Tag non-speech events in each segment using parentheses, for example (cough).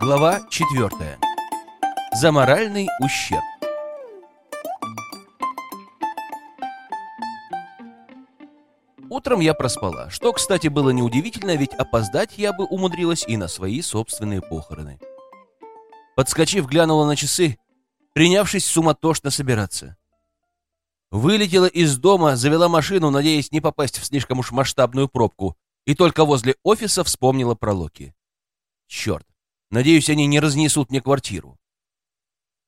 Глава 4. За моральный ущерб. Утром я проспала, что, кстати, было неудивительно, ведь опоздать я бы умудрилась и на свои собственные похороны. Подскочив, глянула на часы, принявшись суматошно собираться. Вылетела из дома, завела машину, надеясь не попасть в слишком уж масштабную пробку, и только возле офиса вспомнила про Локи. Черт, надеюсь, они не разнесут мне квартиру.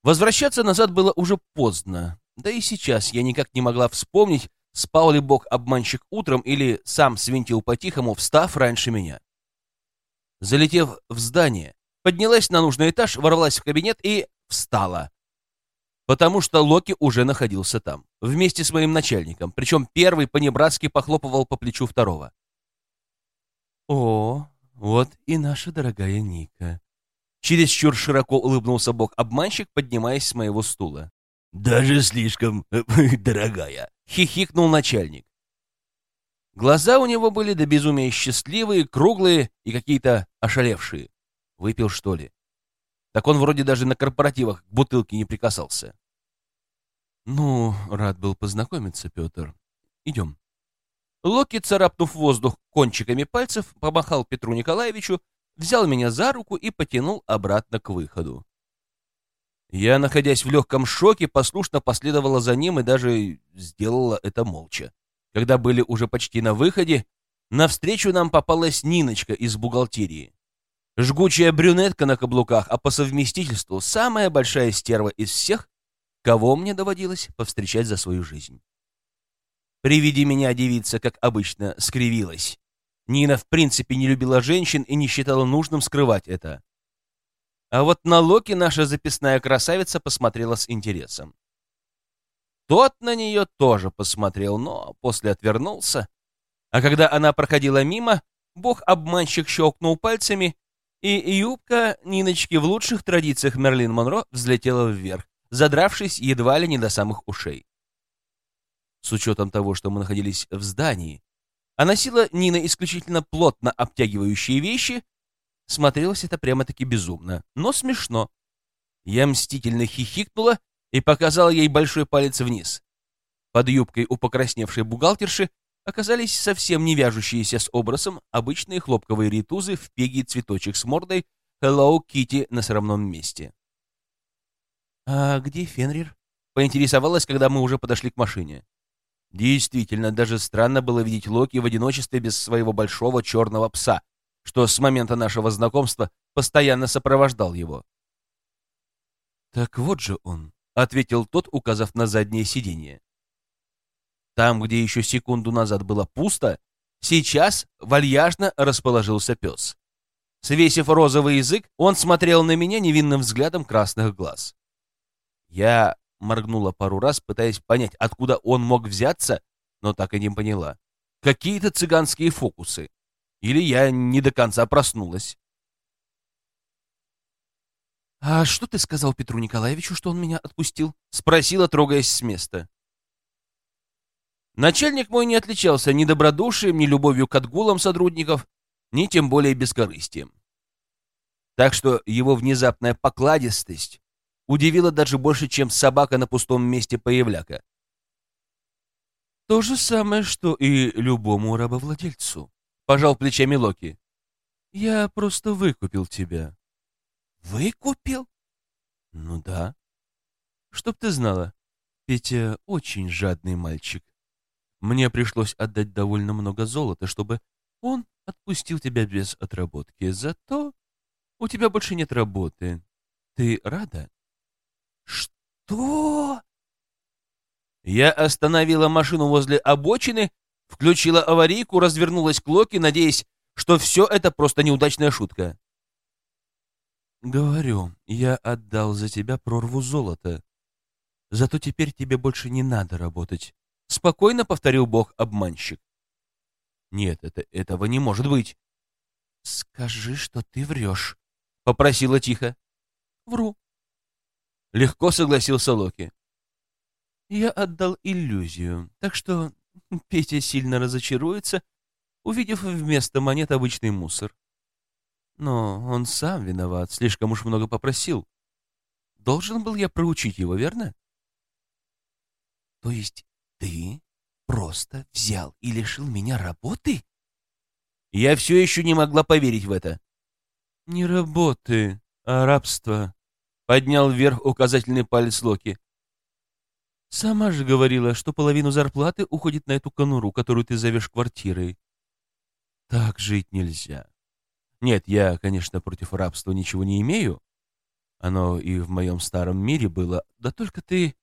Возвращаться назад было уже поздно, да и сейчас я никак не могла вспомнить, спал ли бог-обманщик утром или сам свинтил по-тихому, встав раньше меня. Залетев в здание, поднялась на нужный этаж, ворвалась в кабинет и встала. Потому что Локи уже находился там, вместе с моим начальником, причем первый по-небратски похлопывал по плечу второго. «О, вот и наша дорогая Ника!» Чересчур широко улыбнулся бог-обманщик, поднимаясь с моего стула. «Даже слишком (laughs) дорогая!» — хихикнул начальник. Глаза у него были до безумия счастливые, круглые и какие-то ошалевшие. Выпил, что ли? Так он вроде даже на корпоративах к бутылке не прикасался. Ну, рад был познакомиться, Петр. Идем. Локи, царапнув воздух кончиками пальцев, помахал Петру Николаевичу, взял меня за руку и потянул обратно к выходу. Я, находясь в легком шоке, послушно последовала за ним и даже сделала это молча. Когда были уже почти на выходе, навстречу нам попалась Ниночка из бухгалтерии. Жгучая брюнетка на каблуках, а по совместительству самая большая стерва из всех, кого мне доводилось повстречать за свою жизнь. При виде меня девица, как обычно, скривилась. Нина в принципе не любила женщин и не считала нужным скрывать это. А вот на Локи наша записная красавица посмотрела с интересом. Тот на нее тоже посмотрел, но после отвернулся. А когда она проходила мимо, бог-обманщик щелкнул пальцами, и юбка Ниночки в лучших традициях Мерлин Монро взлетела вверх, задравшись едва ли не до самых ушей. С учетом того, что мы находились в здании, а носила Нина исключительно плотно обтягивающие вещи, Смотрелось это прямо-таки безумно, но смешно. Я мстительно хихикнула и показала ей большой палец вниз. Под юбкой у покрасневшей бухгалтерши оказались совсем не вяжущиеся с образом обычные хлопковые ритузы в пеге цветочек с мордой «Hello Kitty» на срамном месте. «А где Фенрир?» — поинтересовалась, когда мы уже подошли к машине. Действительно, даже странно было видеть Локи в одиночестве без своего большого черного пса, что с момента нашего знакомства постоянно сопровождал его. «Так вот же он», — ответил тот, указав на заднее сиденье. Там, где еще секунду назад было пусто, сейчас вальяжно расположился пес. Свесив розовый язык, он смотрел на меня невинным взглядом красных глаз. Я моргнула пару раз, пытаясь понять, откуда он мог взяться, но так и не поняла. Какие-то цыганские фокусы. Или я не до конца проснулась. «А что ты сказал Петру Николаевичу, что он меня отпустил?» — спросила, трогаясь с места. Начальник мой не отличался ни добродушием, ни любовью к отгулам сотрудников, ни тем более бескорыстием. Так что его внезапная покладистость удивила даже больше, чем собака на пустом месте появляка. То же самое, что и любому рабовладельцу. Пожал плечами Локи. Я просто выкупил тебя. Выкупил? Ну да. Чтоб ты знала, Петя очень жадный мальчик. Мне пришлось отдать довольно много золота, чтобы он отпустил тебя без отработки. Зато у тебя больше нет работы. Ты рада? Что? Я остановила машину возле обочины Включила аварийку, развернулась к Локи, надеясь, что все это просто неудачная шутка. «Говорю, я отдал за тебя прорву золота. Зато теперь тебе больше не надо работать», — спокойно повторил бог-обманщик. «Нет, это, этого не может быть». «Скажи, что ты врешь», — попросила тихо. «Вру». Легко согласился Локи. Я отдал иллюзию, так что Петя сильно разочаруется, увидев вместо монет обычный мусор. Но он сам виноват, слишком уж много попросил. Должен был я проучить его, верно? То есть ты просто взял и лишил меня работы? Я все еще не могла поверить в это. Не работы, а рабство. Поднял вверх указательный палец Локи. Сама же говорила, что половину зарплаты уходит на эту конуру, которую ты зовешь квартирой. Так жить нельзя. Нет, я, конечно, против рабства ничего не имею. Оно и в моем старом мире было. Да только ты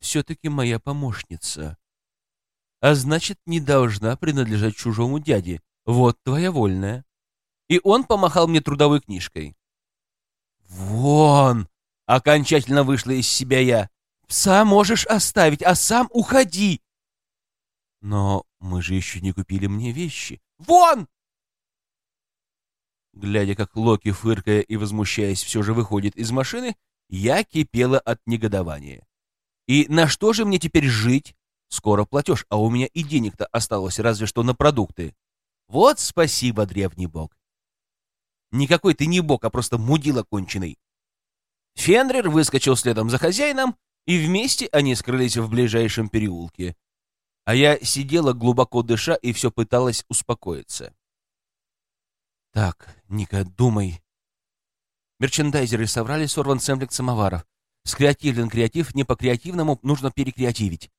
все-таки моя помощница. А значит, не должна принадлежать чужому дяде. Вот твоя вольная. И он помахал мне трудовой книжкой. «Вон!» — окончательно вышла из себя я. Пса можешь оставить, а сам уходи. Но мы же еще не купили мне вещи. Вон! Глядя, как Локи, фыркая и возмущаясь, все же выходит из машины, я кипела от негодования. И на что же мне теперь жить? Скоро платеж, а у меня и денег-то осталось разве что на продукты. Вот спасибо, древний бог. Никакой ты не бог, а просто мудила конченый. Фенрир выскочил следом за хозяином, и вместе они скрылись в ближайшем переулке. А я сидела глубоко дыша и все пыталась успокоиться. Так, Ника, думай. Мерчендайзеры соврали сорван сэмплик самоваров. Скреативлен креатив, не по креативному нужно перекреативить.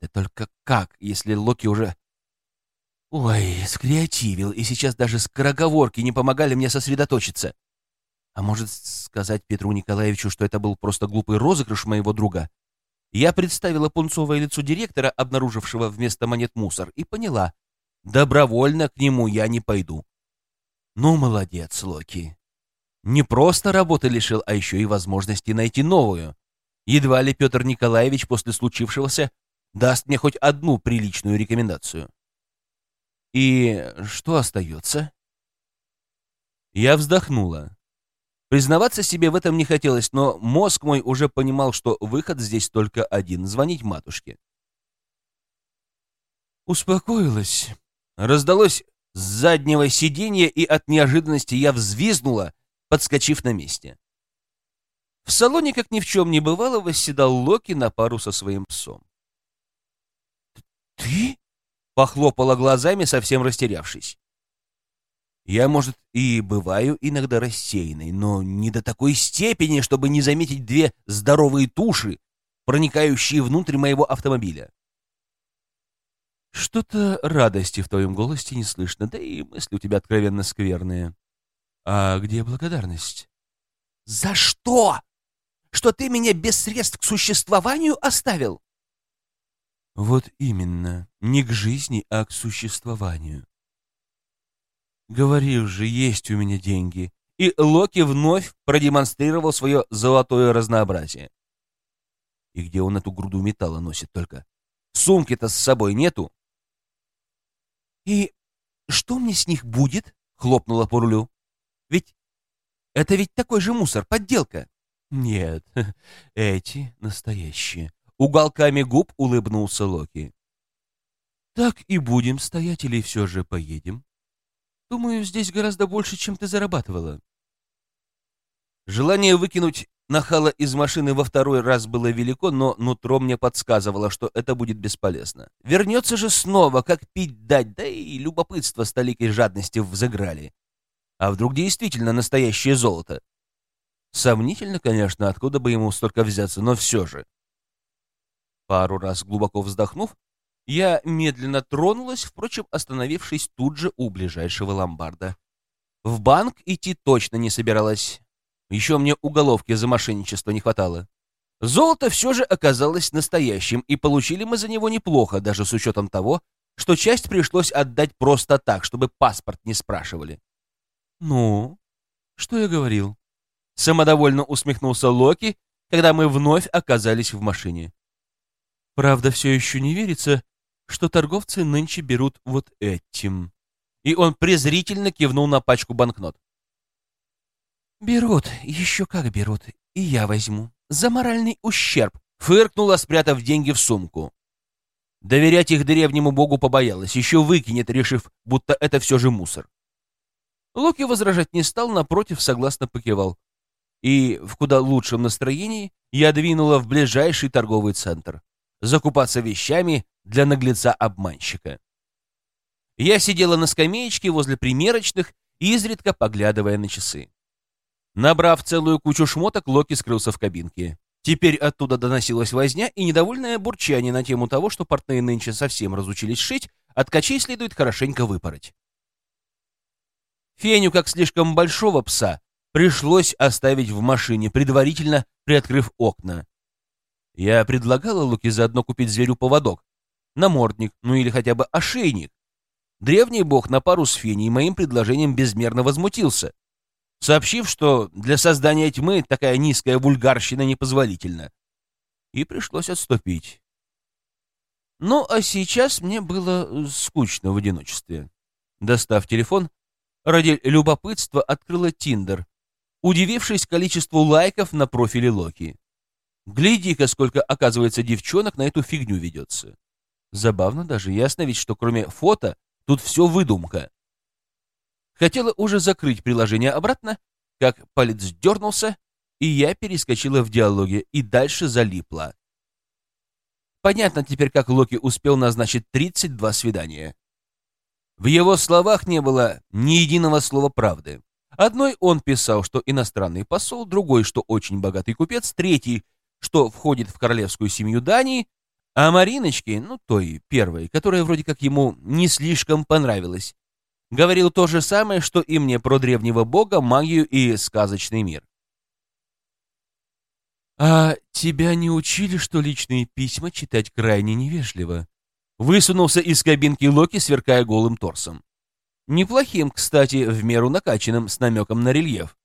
Да только как, если Локи уже... Ой, скреативил, и сейчас даже скороговорки не помогали мне сосредоточиться. А может сказать Петру Николаевичу, что это был просто глупый розыгрыш моего друга? Я представила пунцовое лицо директора, обнаружившего вместо монет мусор, и поняла, добровольно к нему я не пойду. Ну, молодец, Локи. Не просто работы лишил, а еще и возможности найти новую. Едва ли Петр Николаевич после случившегося даст мне хоть одну приличную рекомендацию. И что остается? Я вздохнула. Признаваться себе в этом не хотелось, но мозг мой уже понимал, что выход здесь только один — звонить матушке. Успокоилась. Раздалось с заднего сиденья, и от неожиданности я взвизгнула, подскочив на месте. В салоне, как ни в чем не бывало, восседал Локи на пару со своим псом. «Ты?» — похлопала глазами, совсем растерявшись. Я, может, и бываю иногда рассеянной, но не до такой степени, чтобы не заметить две здоровые туши, проникающие внутрь моего автомобиля. Что-то радости в твоем голосе не слышно, да и мысли у тебя откровенно скверные. А где благодарность? За что? Что ты меня без средств к существованию оставил? Вот именно, не к жизни, а к существованию. Говорил же, есть у меня деньги. И Локи вновь продемонстрировал свое золотое разнообразие. И где он эту груду металла носит только? Сумки-то с собой нету. И что мне с них будет? Хлопнула по рулю. Ведь это ведь такой же мусор, подделка. Нет, (laughs) эти настоящие. Уголками губ улыбнулся Локи. Так и будем стоять или все же поедем? Думаю, здесь гораздо больше, чем ты зарабатывала. Желание выкинуть нахала из машины во второй раз было велико, но нутро мне подсказывало, что это будет бесполезно. Вернется же снова, как пить дать, да и любопытство с толикой жадности взыграли. А вдруг действительно настоящее золото? Сомнительно, конечно, откуда бы ему столько взяться, но все же. Пару раз глубоко вздохнув, я медленно тронулась, впрочем, остановившись тут же у ближайшего ломбарда. В банк идти точно не собиралась. Еще мне уголовки за мошенничество не хватало. Золото все же оказалось настоящим, и получили мы за него неплохо, даже с учетом того, что часть пришлось отдать просто так, чтобы паспорт не спрашивали. «Ну, что я говорил?» Самодовольно усмехнулся Локи, когда мы вновь оказались в машине. Правда, все еще не верится, что торговцы нынче берут вот этим. И он презрительно кивнул на пачку банкнот. «Берут, еще как берут, и я возьму. За моральный ущерб, Фыркнула, спрятав деньги в сумку. Доверять их древнему богу побоялась, еще выкинет, решив, будто это все же мусор. Локи возражать не стал, напротив, согласно покивал. И в куда лучшем настроении я двинула в ближайший торговый центр. Закупаться вещами для наглеца-обманщика. Я сидела на скамеечке возле примерочных, изредка поглядывая на часы. Набрав целую кучу шмоток, Локи скрылся в кабинке. Теперь оттуда доносилась возня и недовольное бурчание на тему того, что портные нынче совсем разучились шить, а ткачей следует хорошенько выпороть. Феню, как слишком большого пса, пришлось оставить в машине, предварительно приоткрыв окна. Я предлагала Луке заодно купить зверю поводок, намордник, ну или хотя бы ошейник. Древний бог на пару с Феней моим предложением безмерно возмутился сообщив, что для создания тьмы такая низкая вульгарщина непозволительна. И пришлось отступить. Ну, а сейчас мне было скучно в одиночестве. Достав телефон, ради любопытства открыла Тиндер, удивившись количеству лайков на профиле Локи. Гляди-ка, сколько, оказывается, девчонок на эту фигню ведется. Забавно даже, ясно ведь, что кроме фото тут все выдумка. Хотела уже закрыть приложение обратно, как палец дернулся, и я перескочила в диалоге и дальше залипла. Понятно теперь, как Локи успел назначить 32 свидания. В его словах не было ни единого слова правды. Одной он писал, что иностранный посол, другой, что очень богатый купец, третий, что входит в королевскую семью Дании, а Мариночке, ну той первой, которая вроде как ему не слишком понравилась, говорил то же самое, что и мне про древнего бога, магию и сказочный мир. «А тебя не учили, что личные письма читать крайне невежливо?» Высунулся из кабинки Локи, сверкая голым торсом. Неплохим, кстати, в меру накачанным, с намеком на рельеф.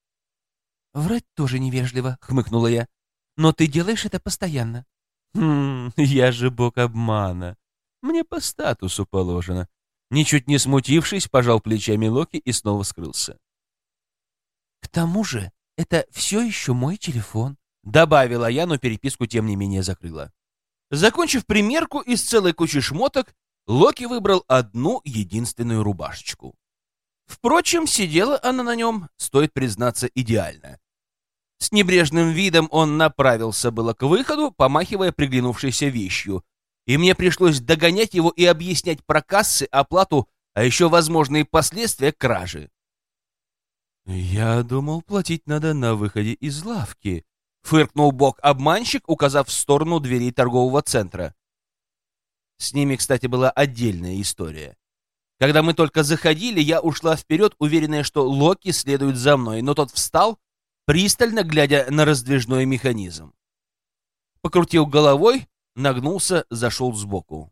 «Врать тоже невежливо», — хмыкнула я. «Но ты делаешь это постоянно». «Хм, (laughs) я же бог обмана. Мне по статусу положено. Ничуть не смутившись, пожал плечами Локи и снова скрылся. «К тому же это все еще мой телефон», — добавила я, но переписку тем не менее закрыла. Закончив примерку из целой кучи шмоток, Локи выбрал одну единственную рубашечку. Впрочем, сидела она на нем, стоит признаться, идеально. С небрежным видом он направился было к выходу, помахивая приглянувшейся вещью, и мне пришлось догонять его и объяснять про кассы, оплату, а еще возможные последствия кражи. «Я думал, платить надо на выходе из лавки», — фыркнул бок-обманщик, указав в сторону дверей торгового центра. С ними, кстати, была отдельная история. Когда мы только заходили, я ушла вперед, уверенная, что Локи следует за мной, но тот встал, пристально глядя на раздвижной механизм. Покрутил головой, нагнулся, зашел сбоку.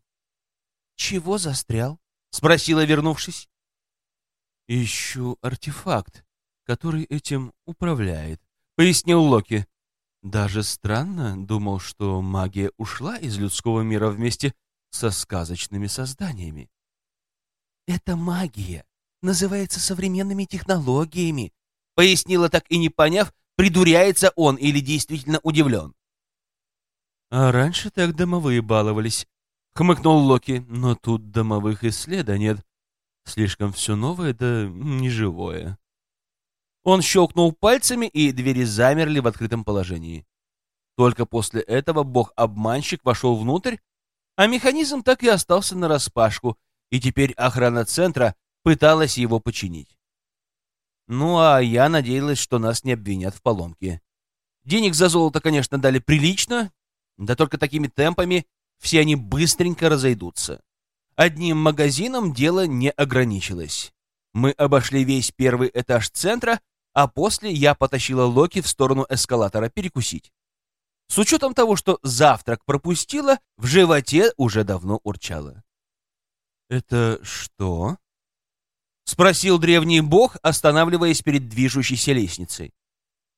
«Чего застрял?» — спросила, вернувшись. «Ищу артефакт, который этим управляет», — пояснил Локи. «Даже странно, думал, что магия ушла из людского мира вместе со сказочными созданиями». «Это магия, называется современными технологиями», — пояснила так и не поняв, придуряется он или действительно удивлен. А раньше так домовые баловались, — хмыкнул Локи, — но тут домовых и следа нет. Слишком все новое да неживое. Он щелкнул пальцами, и двери замерли в открытом положении. Только после этого бог-обманщик вошел внутрь, а механизм так и остался нараспашку, и теперь охрана центра пыталась его починить. Ну, а я надеялась, что нас не обвинят в поломке. Денег за золото, конечно, дали прилично, да только такими темпами все они быстренько разойдутся. Одним магазином дело не ограничилось. Мы обошли весь первый этаж центра, а после я потащила Локи в сторону эскалатора перекусить. С учетом того, что завтрак пропустила, в животе уже давно урчало. «Это что?» — спросил древний бог, останавливаясь перед движущейся лестницей.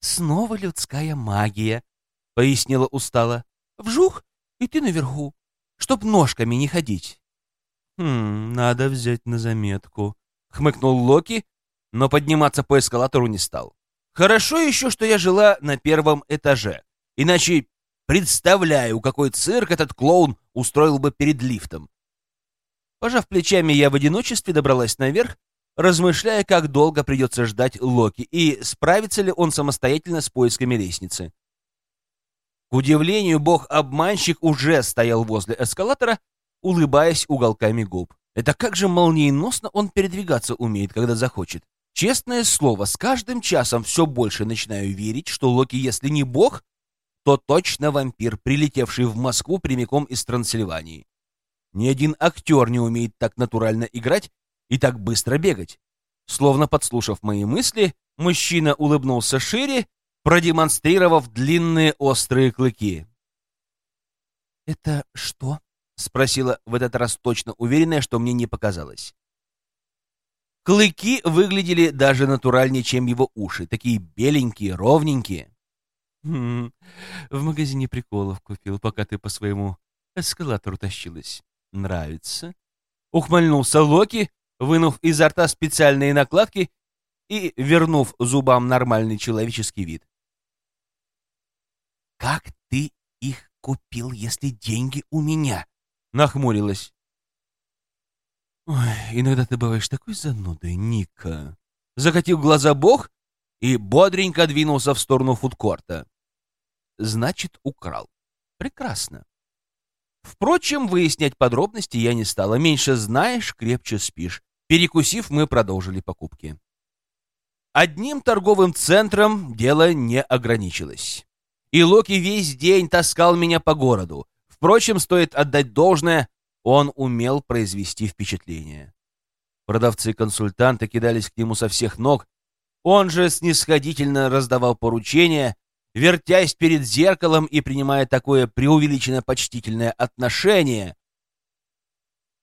«Снова людская магия», — пояснила устало. Вжух, и ты наверху, чтоб ножками не ходить. «Хм, надо взять на заметку», — хмыкнул Локи, но подниматься по эскалатору не стал. «Хорошо еще, что я жила на первом этаже, иначе представляю, какой цирк этот клоун устроил бы перед лифтом. Пожав плечами, я в одиночестве добралась наверх, размышляя, как долго придется ждать Локи и справится ли он самостоятельно с поисками лестницы. К удивлению, бог-обманщик уже стоял возле эскалатора, улыбаясь уголками губ. Это как же молниеносно он передвигаться умеет, когда захочет. Честное слово, с каждым часом все больше начинаю верить, что Локи, если не бог, то точно вампир, прилетевший в Москву прямиком из Трансильвании. Ни один актер не умеет так натурально играть и так быстро бегать. Словно подслушав мои мысли, мужчина улыбнулся шире, продемонстрировав длинные острые клыки. «Это что?» — спросила в этот раз точно уверенная, что мне не показалось. Клыки выглядели даже натуральнее, чем его уши, такие беленькие, ровненькие. «Хм, в магазине приколов купил, пока ты по своему эскалатору тащилась. Нравится?» Ухмыльнулся Локи, вынув изо рта специальные накладки и вернув зубам нормальный человеческий вид. «Как ты их купил, если деньги у меня?» — нахмурилась. «Ой, иногда ты бываешь такой занудой, Ника!» Закатил глаза бог и бодренько двинулся в сторону фудкорта. Значит, украл. Прекрасно. Впрочем, выяснять подробности я не стала. Меньше знаешь, крепче спишь. Перекусив, мы продолжили покупки. Одним торговым центром дело не ограничилось. И Локи весь день таскал меня по городу. Впрочем, стоит отдать должное, он умел произвести впечатление. Продавцы-консультанты кидались к нему со всех ног, он же снисходительно раздавал поручения, вертясь перед зеркалом и принимая такое преувеличенно почтительное отношение,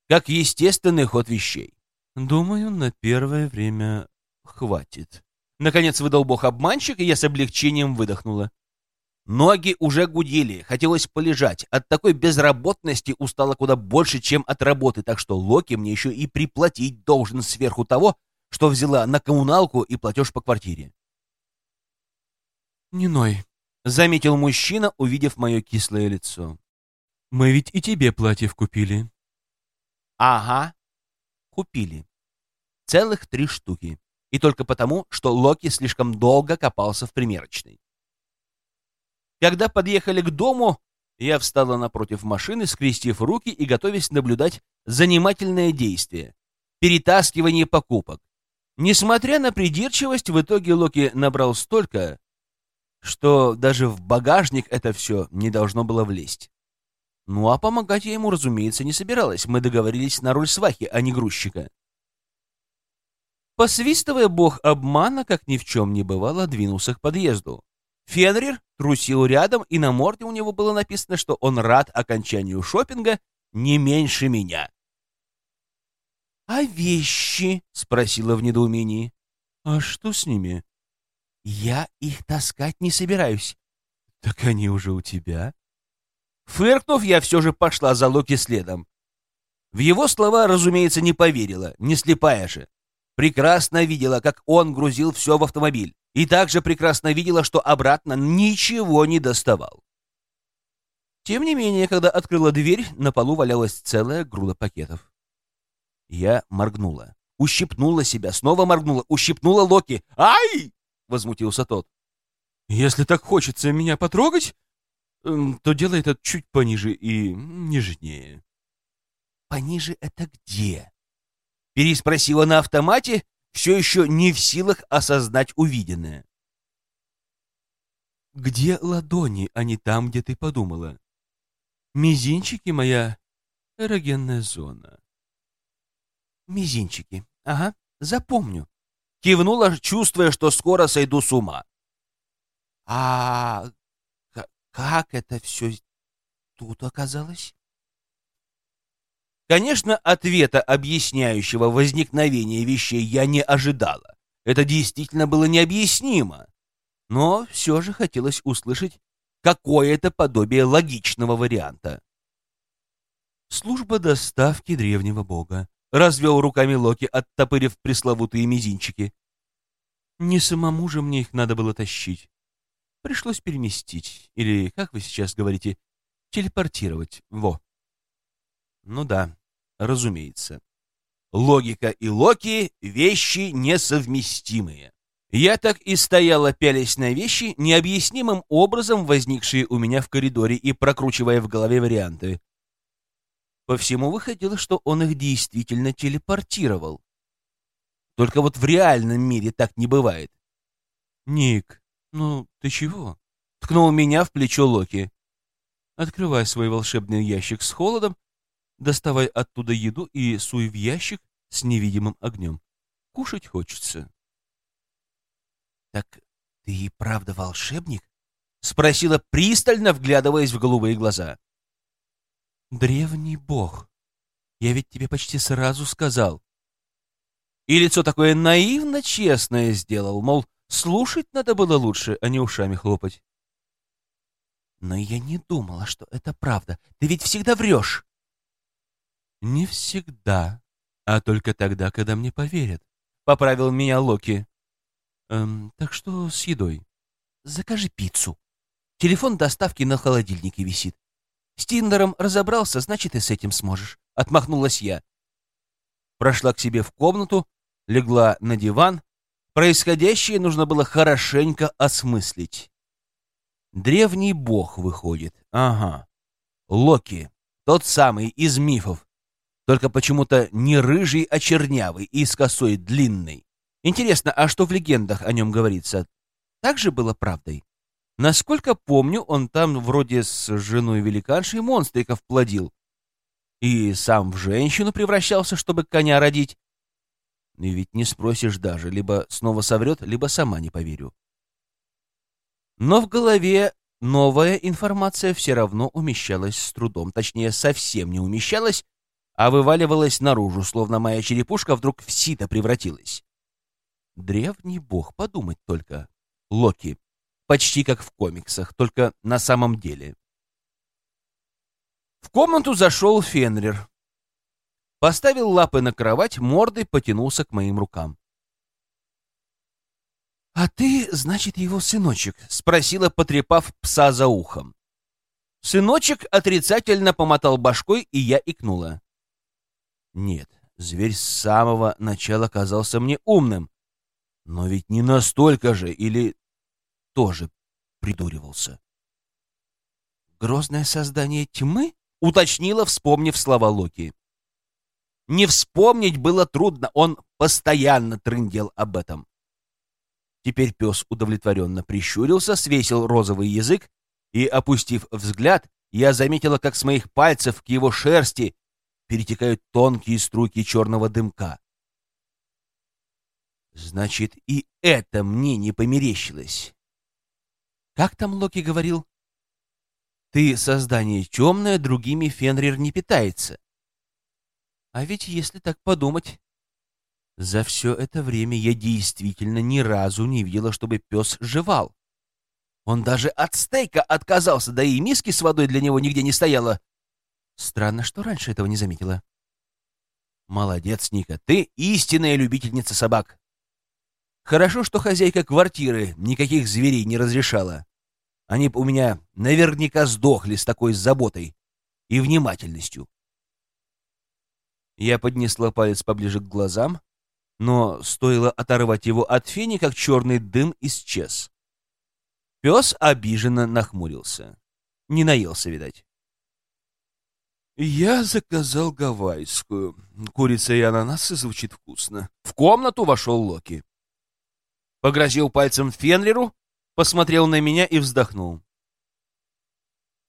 как естественный ход вещей. Думаю, на первое время хватит. Наконец выдал бог-обманщик, и я с облегчением выдохнула. Ноги уже гудели, хотелось полежать. От такой безработности устала куда больше, чем от работы, так что Локи мне еще и приплатить должен сверху того, что взяла на коммуналку и платеж по квартире. «Не ной», — заметил мужчина, увидев мое кислое лицо. «Мы ведь и тебе платьев купили». «Ага, купили. Целых три штуки. И только потому, что Локи слишком долго копался в примерочной. Когда подъехали к дому, я встала напротив машины, скрестив руки и готовясь наблюдать занимательное действие — перетаскивание покупок. Несмотря на придирчивость, в итоге Локи набрал столько, что даже в багажник это все не должно было влезть. Ну а помогать я ему, разумеется, не собиралась. Мы договорились на роль свахи, а не грузчика. Посвистывая бог обмана, как ни в чем не бывало, двинулся к подъезду. Фенрир трусил рядом, и на морде у него было написано, что он рад окончанию шопинга не меньше меня. «А вещи?» — спросила в недоумении. «А что с ними?» «Я их таскать не собираюсь». «Так они уже у тебя?» Фыркнув, я все же пошла за Локи следом. В его слова, разумеется, не поверила, не слепая же. Прекрасно видела, как он грузил все в автомобиль, и также прекрасно видела, что обратно ничего не доставал. Тем не менее, когда открыла дверь, на полу валялась целая груда пакетов. Я моргнула, ущипнула себя, снова моргнула, ущипнула Локи. «Ай!» — возмутился тот. «Если так хочется меня потрогать, эм, то делай это чуть пониже и нежнее». «Пониже это где?» Переспросила на автомате, все еще не в силах осознать увиденное. «Где ладони, а не там, где ты подумала? Мизинчики — моя эрогенная зона». «Мизинчики. Ага, запомню». Кивнула, чувствуя, что скоро сойду с ума. «А как это все тут оказалось?» Конечно, ответа, объясняющего возникновение вещей, я не ожидала. Это действительно было необъяснимо. Но все же хотелось услышать какое-то подобие логичного варианта. «Служба доставки древнего бога», — развел руками Локи, оттопырив пресловутые мизинчики. «Не самому же мне их надо было тащить. Пришлось переместить. Или, как вы сейчас говорите, телепортировать. Во. Ну да, разумеется. Логика и Локи — вещи несовместимые. Я так и стояла, пялясь на вещи, необъяснимым образом возникшие у меня в коридоре и прокручивая в голове варианты. По всему выходило, что он их действительно телепортировал. Только вот в реальном мире так не бывает. «Ник, ну ты чего?» — ткнул меня в плечо Локи. «Открывай свой волшебный ящик с холодом, доставай оттуда еду и суй в ящик с невидимым огнем. Кушать хочется». «Так ты и правда волшебник?» — спросила пристально, вглядываясь в голубые глаза. «Древний бог, я ведь тебе почти сразу сказал». И лицо такое наивно честное сделал, мол, слушать надо было лучше, а не ушами хлопать. Но я не думала, что это правда. Ты ведь всегда врешь. Не всегда, а только тогда, когда мне поверят. Поправил меня Локи. Эм, так что с едой? Закажи пиццу. Телефон доставки на холодильнике висит. С Тиндером разобрался, значит, и с этим сможешь. Отмахнулась я. Прошла к себе в комнату, легла на диван. Происходящее нужно было хорошенько осмыслить. Древний бог выходит. Ага. Локи. Тот самый из мифов. Только почему-то не рыжий, а чернявый и с косой длинной. Интересно, а что в легендах о нем говорится? Так же было правдой? Насколько помню, он там вроде с женой великаншей монстриков плодил. И сам в женщину превращался, чтобы коня родить. И ведь не спросишь даже, либо снова соврет, либо сама не поверю. Но в голове новая информация все равно умещалась с трудом. Точнее, совсем не умещалась, а вываливалась наружу, словно моя черепушка вдруг в сито превратилась. Древний бог, подумать только. Локи. Почти как в комиксах, только на самом деле. В комнату зашел Фенрир. Поставил лапы на кровать, мордой потянулся к моим рукам. «А ты, значит, его сыночек?» — спросила, потрепав пса за ухом. Сыночек отрицательно помотал башкой, и я икнула. Нет, зверь с самого начала казался мне умным. Но ведь не настолько же, или тоже придуривался. «Грозное создание тьмы?» — уточнила, вспомнив слова Локи. Не вспомнить было трудно, он постоянно трындел об этом. Теперь пес удовлетворенно прищурился, свесил розовый язык, и, опустив взгляд, я заметила, как с моих пальцев к его шерсти перетекают тонкие струйки черного дымка. Значит, и это мне не померещилось. Как там Локи говорил? Ты создание темное, другими Фенрир не питается. А ведь если так подумать, за все это время я действительно ни разу не видела, чтобы пес жевал. Он даже от стейка отказался, да и миски с водой для него нигде не стояло. Странно, что раньше этого не заметила. Молодец, Ника, ты истинная любительница собак. Хорошо, что хозяйка квартиры никаких зверей не разрешала. Они бы у меня наверняка сдохли с такой заботой и внимательностью. Я поднесла палец поближе к глазам, но стоило оторвать его от фени, как черный дым исчез. Пес обиженно нахмурился. Не наелся, видать. Я заказал гавайскую. Курица и ананасы звучит вкусно. В комнату вошел Локи. Погрозил пальцем Фенриру, посмотрел на меня и вздохнул.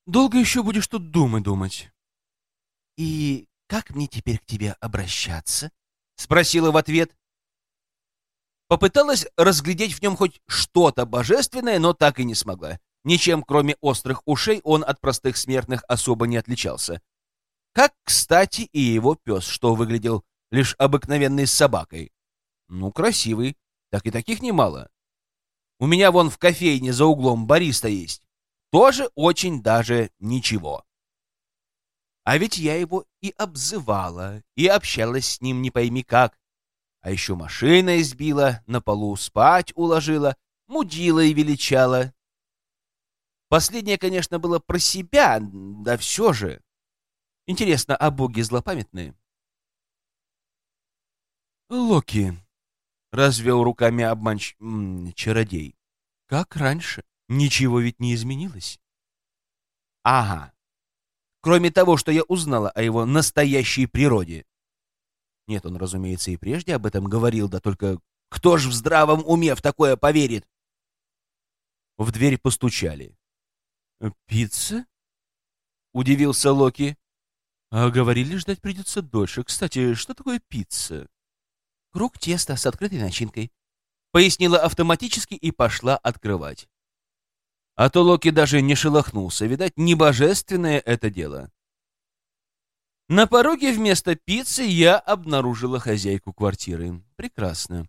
«Долго еще будешь тут думать думать?» «И как мне теперь к тебе обращаться?» — спросила в ответ. Попыталась разглядеть в нем хоть что-то божественное, но так и не смогла. Ничем, кроме острых ушей, он от простых смертных особо не отличался. Как, кстати, и его пес, что выглядел лишь обыкновенной собакой. Ну, красивый, так и таких немало. У меня вон в кофейне за углом бариста есть. Тоже очень даже ничего. А ведь я его и обзывала, и общалась с ним не пойми как. А еще машина избила, на полу спать уложила, мудила и величала. Последнее, конечно, было про себя, да все же. Интересно, а боги злопамятные? Локи, развел руками обманщ... чародей. Как раньше? Ничего ведь не изменилось. Ага. Кроме того, что я узнала о его настоящей природе. Нет, он, разумеется, и прежде об этом говорил, да только кто ж в здравом уме в такое поверит? В дверь постучали. «Пицца?» — удивился Локи. «А говорили, ждать придется дольше. Кстати, что такое пицца?» «Круг теста с открытой начинкой», — пояснила автоматически и пошла открывать. А то Локи даже не шелохнулся. Видать, не божественное это дело. На пороге вместо пиццы я обнаружила хозяйку квартиры. Прекрасно.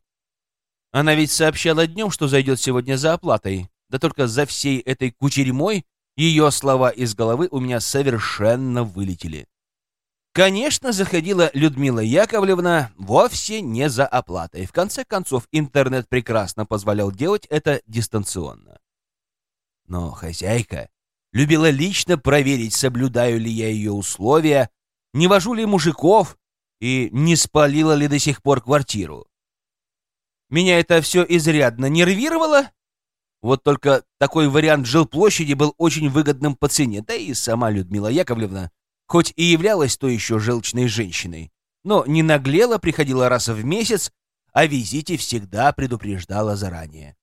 Она ведь сообщала днем, что зайдет сегодня за оплатой. Да только за всей этой кучерьмой ее слова из головы у меня совершенно вылетели. Конечно, заходила Людмила Яковлевна вовсе не за оплатой. В конце концов, интернет прекрасно позволял делать это дистанционно. Но хозяйка любила лично проверить, соблюдаю ли я ее условия, не вожу ли мужиков и не спалила ли до сих пор квартиру. Меня это все изрядно нервировало. Вот только такой вариант жилплощади был очень выгодным по цене, да и сама Людмила Яковлевна, хоть и являлась то еще желчной женщиной, но не наглела, приходила раз в месяц, о визите всегда предупреждала заранее.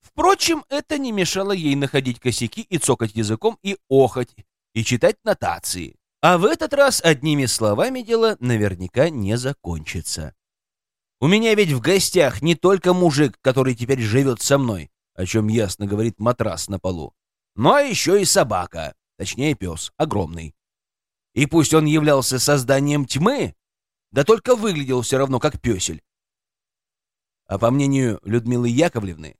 Впрочем, это не мешало ей находить косяки и цокать языком, и охать, и читать нотации. А в этот раз одними словами дело наверняка не закончится. У меня ведь в гостях не только мужик, который теперь живет со мной, о чем ясно говорит матрас на полу, но еще и собака, точнее пес, огромный. И пусть он являлся созданием тьмы, да только выглядел все равно как песель. А по мнению Людмилы Яковлевны,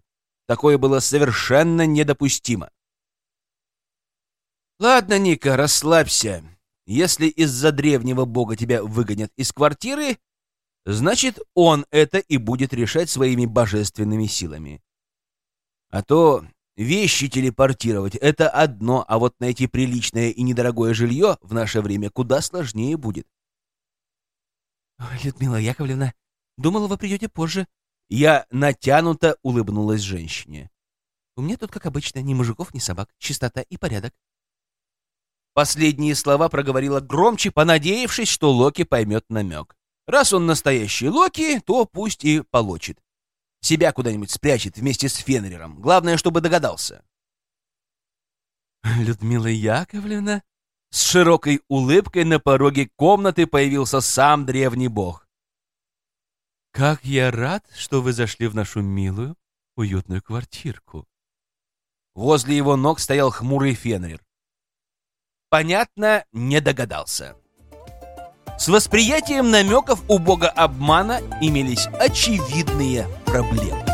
Такое было совершенно недопустимо. Ладно, Ника, расслабься. Если из-за древнего бога тебя выгонят из квартиры, значит, он это и будет решать своими божественными силами. А то вещи телепортировать — это одно, а вот найти приличное и недорогое жилье в наше время куда сложнее будет. — Людмила Яковлевна, думала, вы придете позже. Я натянуто улыбнулась женщине. «У меня тут, как обычно, ни мужиков, ни собак, чистота и порядок». Последние слова проговорила громче, понадеявшись, что Локи поймет намек. Раз он настоящий Локи, то пусть и получит. Себя куда-нибудь спрячет вместе с Фенрером. Главное, чтобы догадался. (laughs) Людмила Яковлевна с широкой улыбкой на пороге комнаты появился сам древний бог. Как я рад, что вы зашли в нашу милую, уютную квартирку. Возле его ног стоял хмурый Фенрир. Понятно, не догадался. С восприятием намеков у бога обмана имелись очевидные проблемы.